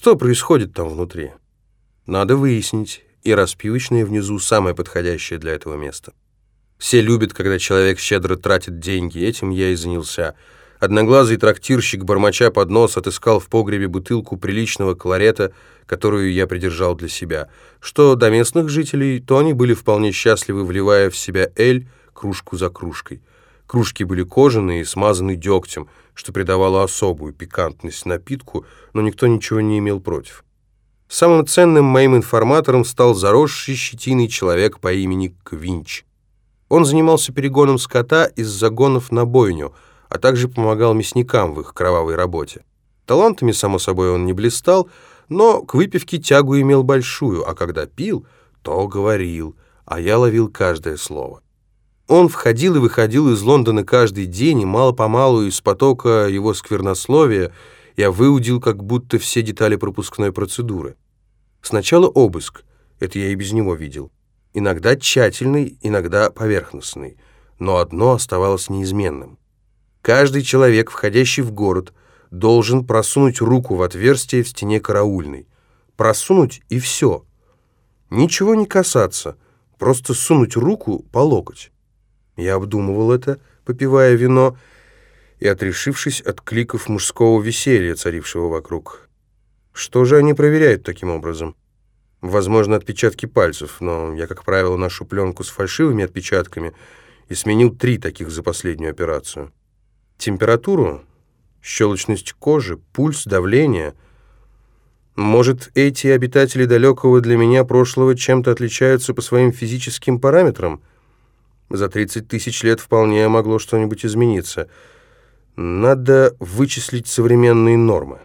Что происходит там внутри? Надо выяснить, и распивочная внизу самое подходящее для этого места. Все любят, когда человек щедро тратит деньги, этим я и занялся. Одноглазый трактирщик, бормоча под нос, отыскал в погребе бутылку приличного кларета, которую я придержал для себя. Что до местных жителей, то они были вполне счастливы, вливая в себя эль кружку за кружкой. Кружки были кожаные и смазаны дегтем, что придавало особую пикантность напитку, но никто ничего не имел против. Самым ценным моим информатором стал заросший щетиной человек по имени Квинч. Он занимался перегоном скота из загонов на бойню, а также помогал мясникам в их кровавой работе. Талантами, само собой, он не блистал, но к выпивке тягу имел большую, а когда пил, то говорил, а я ловил каждое слово. Он входил и выходил из Лондона каждый день, и мало-помалу из потока его сквернословия я выудил как будто все детали пропускной процедуры. Сначала обыск, это я и без него видел. Иногда тщательный, иногда поверхностный, но одно оставалось неизменным. Каждый человек, входящий в город, должен просунуть руку в отверстие в стене караульной. Просунуть и все. Ничего не касаться, просто сунуть руку по локоть. Я обдумывал это, попивая вино, и отрешившись от кликов мужского веселья, царившего вокруг. Что же они проверяют таким образом? Возможно, отпечатки пальцев, но я, как правило, ношу пленку с фальшивыми отпечатками и сменил три таких за последнюю операцию. Температуру, щелочность кожи, пульс, давление. Может, эти обитатели далекого для меня прошлого чем-то отличаются по своим физическим параметрам? За 30 тысяч лет вполне могло что-нибудь измениться — надо вычислить современные нормы.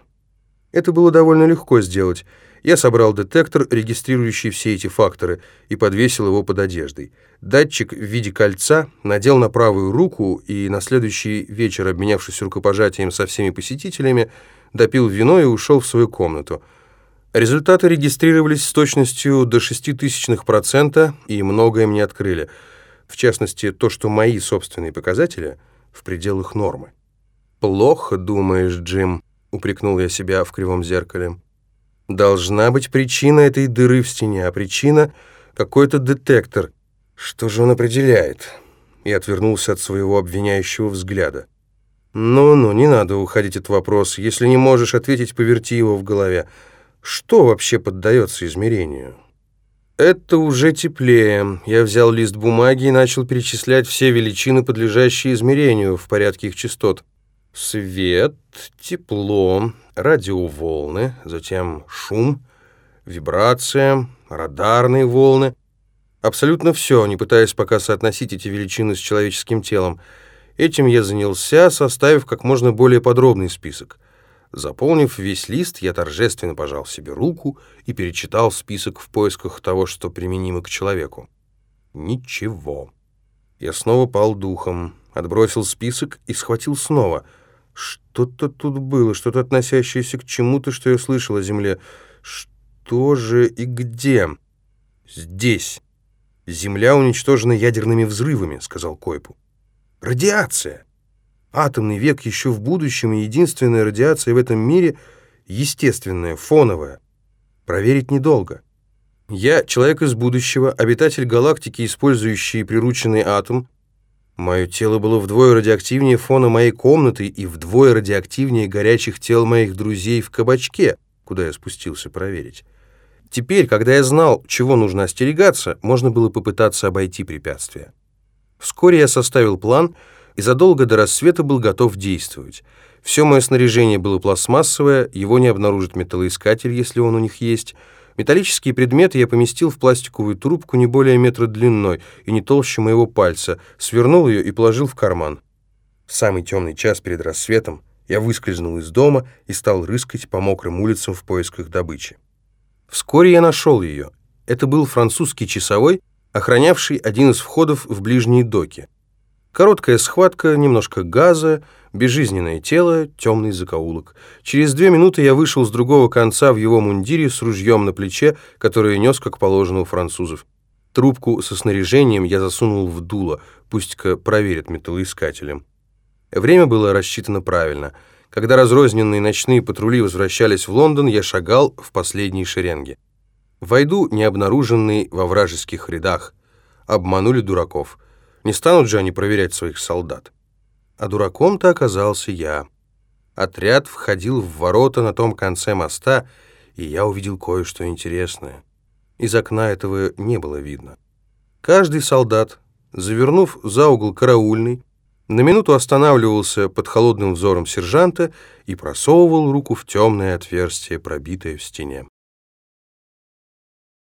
Это было довольно легко сделать. Я собрал детектор, регистрирующий все эти факторы, и подвесил его под одеждой. Датчик в виде кольца надел на правую руку и на следующий вечер, обменявшись рукопожатием со всеми посетителями, допил вино и ушел в свою комнату. Результаты регистрировались с точностью до 0,06%, и многое мне открыли. В частности, то, что мои собственные показатели в пределах нормы. «Плохо думаешь, Джим», — упрекнул я себя в кривом зеркале. «Должна быть причина этой дыры в стене, а причина — какой-то детектор. Что же он определяет?» И отвернулся от своего обвиняющего взгляда. «Ну-ну, не надо уходить от вопроса. Если не можешь ответить, поверти его в голове. Что вообще поддается измерению?» Это уже теплее. Я взял лист бумаги и начал перечислять все величины, подлежащие измерению в порядке их частот. Свет, тепло, радиоволны, затем шум, вибрация, радарные волны. Абсолютно все, не пытаясь пока соотносить эти величины с человеческим телом. Этим я занялся, составив как можно более подробный список. Заполнив весь лист, я торжественно пожал себе руку и перечитал список в поисках того, что применимо к человеку. Ничего. Я снова пал духом, отбросил список и схватил снова — что-то тут было, что-то относящееся к чему-то, что я слышал о Земле. Что же и где? Здесь. Земля уничтожена ядерными взрывами, сказал Койпу. Радиация. Атомный век еще в будущем, и единственная радиация в этом мире естественная, фоновая. Проверить недолго. Я, человек из будущего, обитатель галактики, использующий прирученный атом, Мое тело было вдвое радиоактивнее фона моей комнаты и вдвое радиоактивнее горячих тел моих друзей в кабачке, куда я спустился проверить. Теперь, когда я знал, чего нужно остерегаться, можно было попытаться обойти препятствия. Вскоре я составил план и задолго до рассвета был готов действовать. Все мое снаряжение было пластмассовое, его не обнаружит металлоискатель, если он у них есть — Металлические предметы я поместил в пластиковую трубку не более метра длиной и не толще моего пальца, свернул ее и положил в карман. В самый темный час перед рассветом я выскользнул из дома и стал рыскать по мокрым улицам в поисках добычи. Вскоре я нашел ее. Это был французский часовой, охранявший один из входов в ближние доки. Короткая схватка, немножко газа, безжизненное тело, темный закоулок. Через две минуты я вышел с другого конца в его мундире с ружьем на плече, которое нес, как положено у французов. Трубку со снаряжением я засунул в дуло, пусть-ка проверят металлоискателем. Время было рассчитано правильно. Когда разрозненные ночные патрули возвращались в Лондон, я шагал в последней шеренге. Войду необнаруженный во вражеских рядах. Обманули дураков. Не станут же они проверять своих солдат. А дураком-то оказался я. Отряд входил в ворота на том конце моста, и я увидел кое-что интересное. Из окна этого не было видно. Каждый солдат, завернув за угол караульный, на минуту останавливался под холодным взором сержанта и просовывал руку в темное отверстие, пробитое в стене.